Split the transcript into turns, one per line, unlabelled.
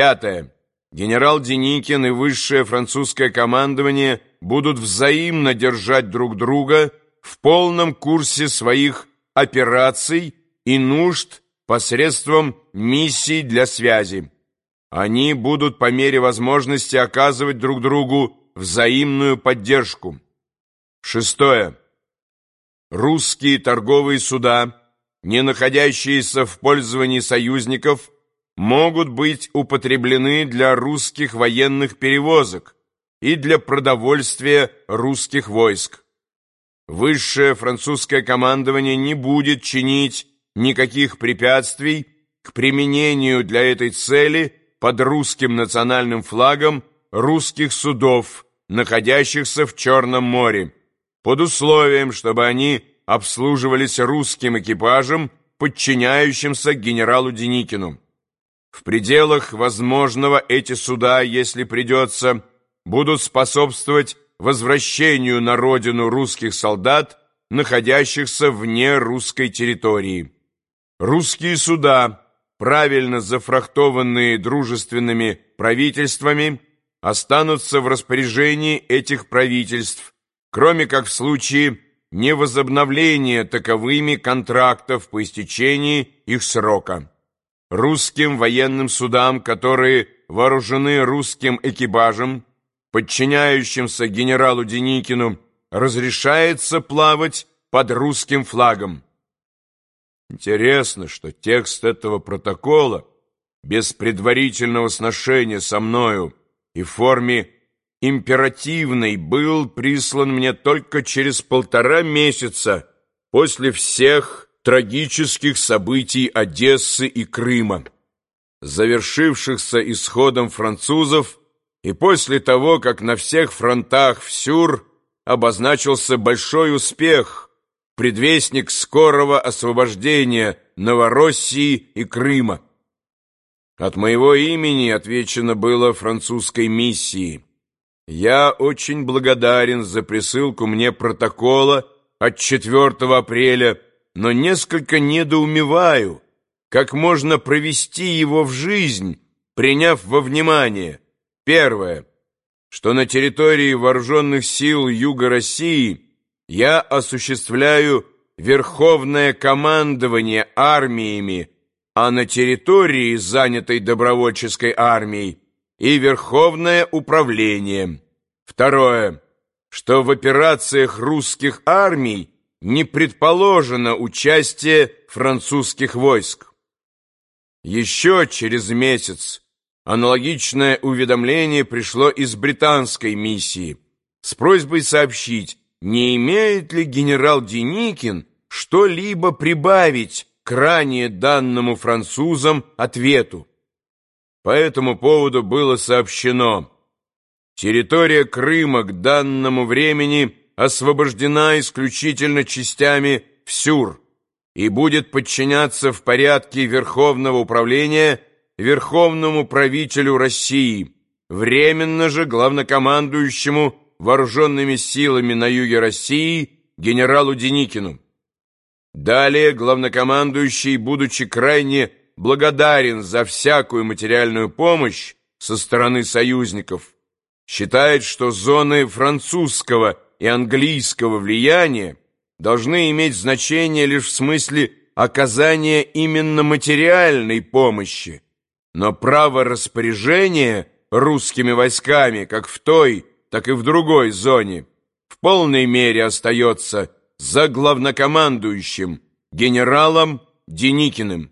Пятое. Генерал Деникин и высшее французское командование будут взаимно держать друг друга в полном курсе своих операций и нужд посредством миссий для связи. Они будут по мере возможности оказывать друг другу взаимную поддержку. Шестое. Русские торговые суда, не находящиеся в пользовании союзников, могут быть употреблены для русских военных перевозок и для продовольствия русских войск. Высшее французское командование не будет чинить никаких препятствий к применению для этой цели под русским национальным флагом русских судов, находящихся в Черном море, под условием, чтобы они обслуживались русским экипажем, подчиняющимся генералу Деникину. В пределах возможного эти суда, если придется, будут способствовать возвращению на родину русских солдат, находящихся вне русской территории. Русские суда, правильно зафрахтованные дружественными правительствами, останутся в распоряжении этих правительств, кроме как в случае невозобновления таковыми контрактов по истечении их срока. Русским военным судам, которые вооружены русским экипажем, подчиняющимся генералу Деникину, разрешается плавать под русским флагом. Интересно, что текст этого протокола без предварительного сношения со мною и в форме императивной был прислан мне только через полтора месяца после всех трагических событий Одессы и Крыма, завершившихся исходом французов и после того, как на всех фронтах в Сюр обозначился большой успех, предвестник скорого освобождения Новороссии и Крыма. От моего имени отвечено было французской миссии. Я очень благодарен за присылку мне протокола от 4 апреля, но несколько недоумеваю, как можно провести его в жизнь, приняв во внимание. Первое, что на территории вооруженных сил Юга России я осуществляю верховное командование армиями а на территории, занятой добровольческой армией, и Верховное управление. Второе, что в операциях русских армий не предположено участие французских войск. Еще через месяц аналогичное уведомление пришло из британской миссии с просьбой сообщить, не имеет ли генерал Деникин что-либо прибавить к ранее данному французам ответу. По этому поводу было сообщено, территория Крыма к данному времени освобождена исключительно частями ВСЮР и будет подчиняться в порядке Верховного управления Верховному правителю России, временно же главнокомандующему вооруженными силами на юге России генералу Деникину. Далее главнокомандующий, будучи крайне благодарен за всякую материальную помощь со стороны союзников, считает, что зоны французского и английского влияния должны иметь значение лишь в смысле оказания именно материальной помощи, но право распоряжения русскими войсками как в той, так и в другой зоне в полной мере остается за главнокомандующим генералом Деникиным.